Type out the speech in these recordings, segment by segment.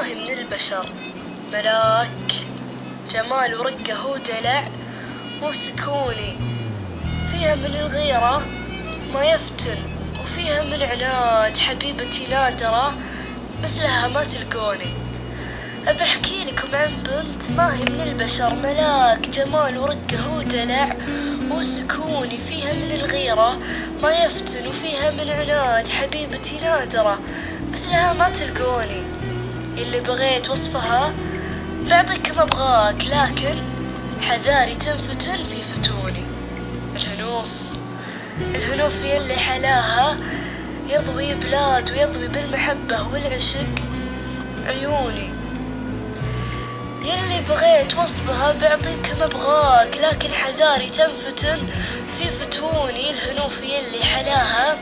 هي من البشر. ملاك جمال ورقة ودلع وسكوني. فيها من الغيرة ما يفتن. وفيها من عناد حبيبتي نادرة مثلها ما تلقوني. أبى أحكي لكم عن بنت ما هي من البشر. ملاك جمال ورقة ودلع وسكوني. فيها من الغيرة ما يفتن. وفيها من عناد حبيبتي نادرة مثلها ما تلقوني. اللي بغيت وصفها. بعطيك ما أبغاك لكن حذاري تنفتن في فتوني. الهنوف الهنوف يلي حلاها. يضوي بلاد ويضوي بالمحبة والعشق عيوني. يلي بغيت وصفها بعطيك ما أبغاك لكن حذاري تنفتن في فتوني. الهنوف يلي حلاها.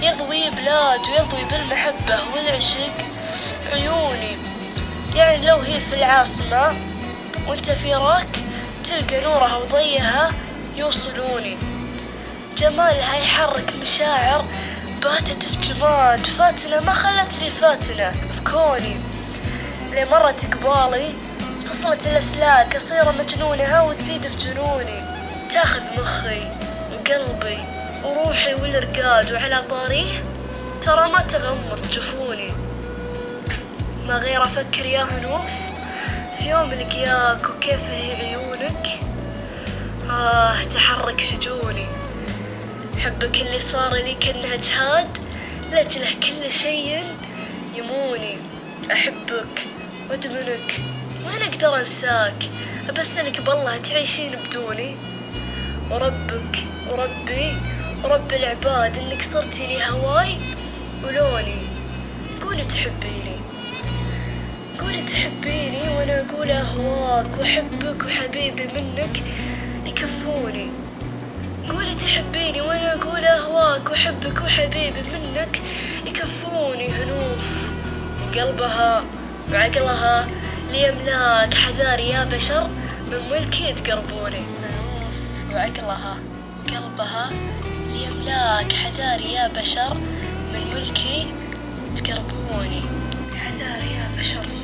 يضوي بلاد ويضوي بالمحبة والعشق عيوني. يعني لو هي في العاصمة وانت في راك تلقى نورها وضيها يوصلوني. جمالها يحرك مشاعر باتت في جماد. فاتنة ما خلت لي فاتنة في كوني. مرت قبالي فصلت الأسلاك أصير مجنونها وتزيد في جنوني. تاخذ مخي وقلبي وروحي والرقاد وعلى طاريه ترى ما تغمض جفوني. ما غير أفكر يا هنوف. في يوم لقياك وكيف هي عيونك. آه تحرك شجوني. حبك اللي صار لي كأنها جهاد لأجله كل شيء يموني. أحبك وأدمنك وين أقدر أنساك. أبسلك بالله تعيشين بدوني. وربك وربي ورب العباد إنك صرتي لي هواي ولوني. قولي تحبيني. قولي تحبيني وأنا أقول أهواك وأحبك وحبيبي منك. يكفوني. قولي تحبيني وأنا أقول أهواك وأحبك وحبيبي منك. يكفوني هنوف وقلبها وعقلها ليملاك حذاري يا بشر من ملكي تقربوني هنوف وعقلها وقلبها ليملاك حذاري يا بشر من ملكي تقربوني حذاري يا بشر